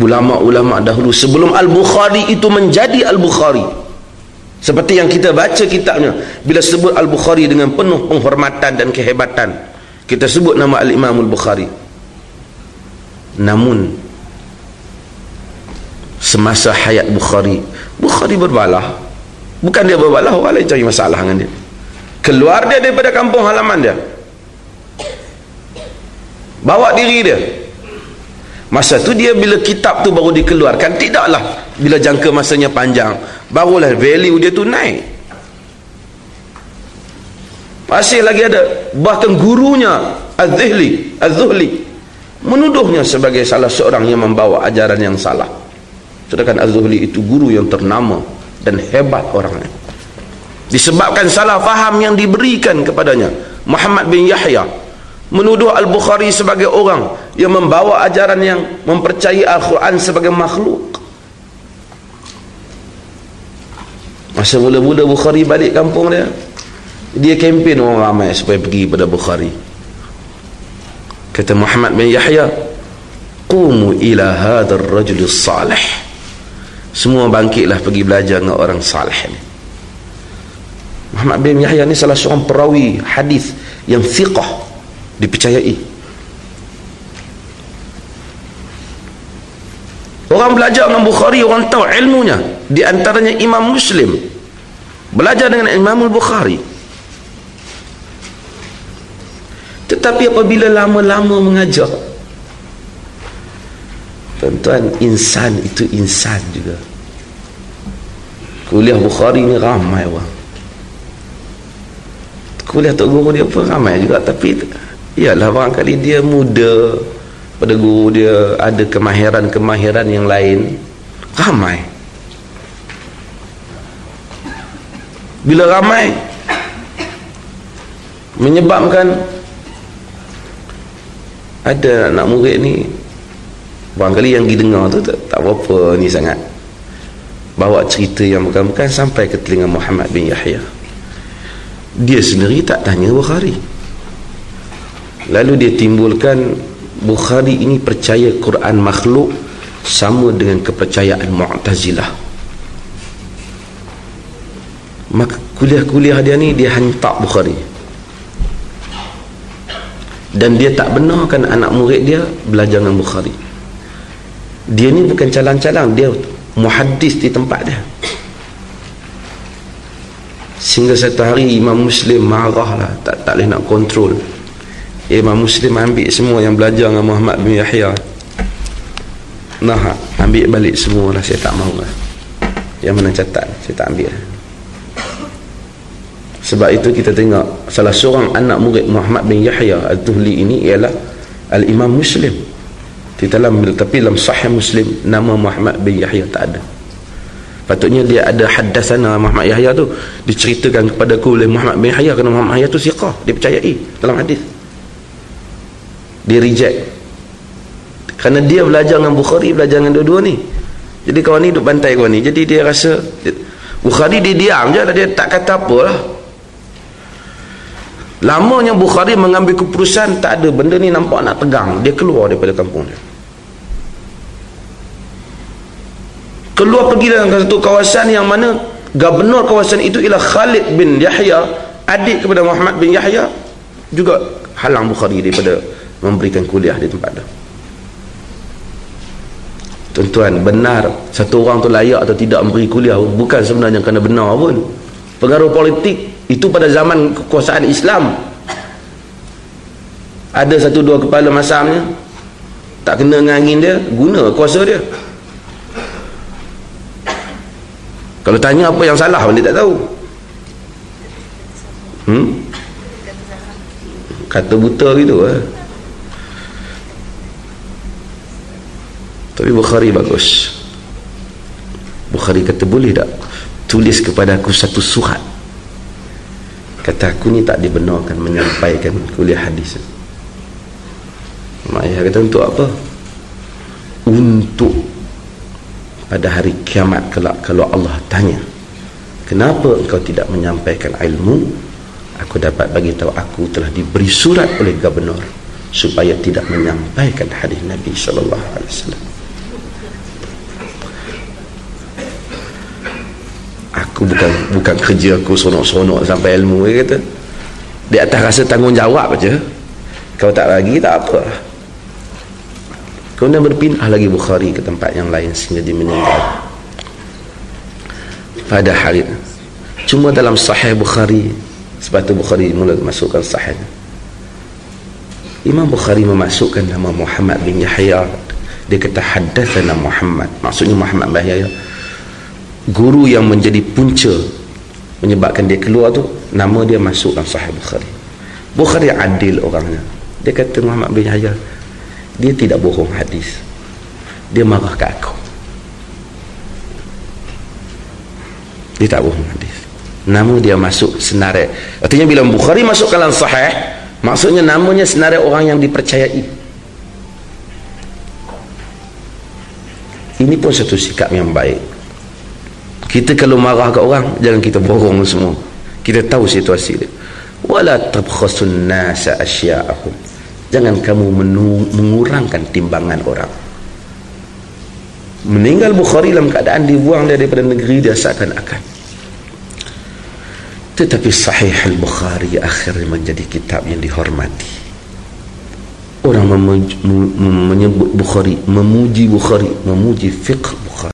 ulama-ulama dahulu sebelum Al-Bukhari itu menjadi Al-Bukhari. Seperti yang kita baca kitabnya bila sebut Al-Bukhari dengan penuh penghormatan dan kehebatan kita sebut nama Al-Imam Al-Bukhari namun semasa hayat Bukhari Bukhari berbalah. Bukan dia berbalah orang lain cari masalah dengan dia. Keluar dia daripada kampung halaman dia. Bawa diri dia masa tu dia bila kitab tu baru dikeluarkan tidaklah bila jangka masanya panjang. Barulah value dia tu naik. Masih lagi ada bahkan gurunya Az-Zuhli Az-Zuhli menuduhnya sebagai salah seorang yang membawa ajaran yang salah. Sedangkan Az-Zuhli itu guru yang ternama dan hebat orangnya. Disebabkan salah faham yang diberikan kepadanya Muhammad bin Yahya menuduh Al-Bukhari sebagai orang yang membawa ajaran yang mempercayai Al-Quran sebagai makhluk. Masa mula-mula Bukhari balik kampung dia dia kempen orang ramai supaya pergi pada Bukhari. Kata Muhammad bin Yahya qumu ila hadar rajul salih semua bangkitlah pergi belajar dengan orang salih ni. Muhammad bin Yahya ni salah seorang perawi hadis yang fiqah dipercayai orang belajar dengan Bukhari orang tahu ilmunya. Di antaranya Imam Muslim. Belajar dengan Imam Bukhari tetapi apabila lama-lama mengajar tuan-tuan insan itu insan juga. Kuliah Bukhari ni ramai orang. Kuliah Tok Guru dia pun ramai juga tapi Iyalah barangkali dia muda pada guru dia ada kemahiran-kemahiran yang lain. Ramai. Bila ramai menyebabkan ada anak murid ni barangkali yang didengar tu tak, tak apa ni sangat. Bawa cerita yang bukan-bukan sampai ke telinga Muhammad bin Yahya. Dia sendiri tak tanya Bukhari lalu dia timbulkan Bukhari ini percaya Quran makhluk sama dengan kepercayaan Mu'tazilah. Maka kuliah-kuliah dia ni dia hantar Bukhari. Dan dia tak benarkan anak murid dia belajar dengan Bukhari. Dia ni bukan calang-calang dia muhaddis di tempat dia. Sehingga satu hari Imam Muslim marah lah tak, tak boleh nak kontrol Imam Muslim ambil semua yang belajar dengan Muhammad bin Yahya. Nah ambil balik semua lah saya tak mahu lah yang mana catat saya tak ambil. Sebab itu kita tengok salah seorang anak murid Muhammad bin Yahya Al-Tuhli ini ialah Al-Imam Muslim. Di dalam tapi dalam sahih Muslim nama Muhammad bin Yahya tak ada. Patutnya dia ada haddasana Muhammad Yahya tu diceritakan kepada aku oleh Muhammad bin Yahya kerana Muhammad Yahya tu siqah dipercayai dalam hadis dia reject. Kerana dia belajar dengan Bukhari belajar dengan dua-dua ni. Jadi kawan ni duduk bantai kawan ni. Jadi dia rasa Bukhari dia diam je lah. Dia tak kata apa lah. Lamanya Bukhari mengambil keputusan tak ada benda ni nampak nak tegang. Dia keluar daripada kampung dia. Keluar pergi dalam satu kawasan yang mana gubernur kawasan itu ialah Khalid bin Yahya. Adik kepada Muhammad bin Yahya juga halang Bukhari daripada memberikan kuliah di tempat itu tuan-tuan benar satu orang tu layak atau tidak memberi kuliah bukan sebenarnya kena benar pun. Pengaruh politik itu pada zaman kekuasaan Islam. Ada satu dua kepala masamnya tak kena dengan angin dia guna kuasa dia. Kalau tanya apa yang salah dia tak tahu. Hmm? kata buta gitu eh. Tapi Bukhari bagus. Bukhari kata boleh tak tulis kepada aku satu surat? Kata aku ni tak dibenarkan menyampaikan kuliah hadis. Mak ayah kata untuk apa? Untuk pada hari kiamat kelak kalau Allah tanya kenapa engkau tidak menyampaikan ilmu? Aku dapat bagi tahu aku telah diberi surat oleh gubernur supaya tidak menyampaikan hadis Nabi sallallahu alaihi wasallam bukan bukan kerja aku seronok-seronok sampai ilmu dia kata. Di atas rasa tanggungjawab aja. Kalau tak lagi tak apa. Kemudian berpindah lagi Bukhari ke tempat yang lain sehingga dia meninggal. Pada hari cuma dalam sahih Bukhari sebab tu Bukhari mula masukkan sahih. Imam Bukhari memasukkan nama Muhammad bin Yahya. Dia kata hadatsana Muhammad. Maksudnya Muhammad bin Yahya guru yang menjadi punca menyebabkan dia keluar tu nama dia masuk dalam sahih Bukhari. Bukhari adil orangnya. Dia kata Muhammad bin Yahya dia tidak bohong hadis. Dia marah ke aku. Dia tak bohong hadis. Nama dia masuk senarai. Artinya bila Bukhari masuk dalam sahih maksudnya namanya senarai orang yang dipercayai. Ini pun satu sikap yang baik kita kalau marah ke orang jangan kita borong semua. Kita tahu situasi dia. Wala tabkhasun nasa asya'ahum jangan kamu mengurangkan timbangan orang. Meninggal Bukhari dalam keadaan dibuang daripada negeri dia seakan-akan. Tetapi sahih al-Bukhari akhirnya menjadi kitab yang dihormati. Orang menyebut Bukhari memuji Bukhari memuji fiqh Bukhari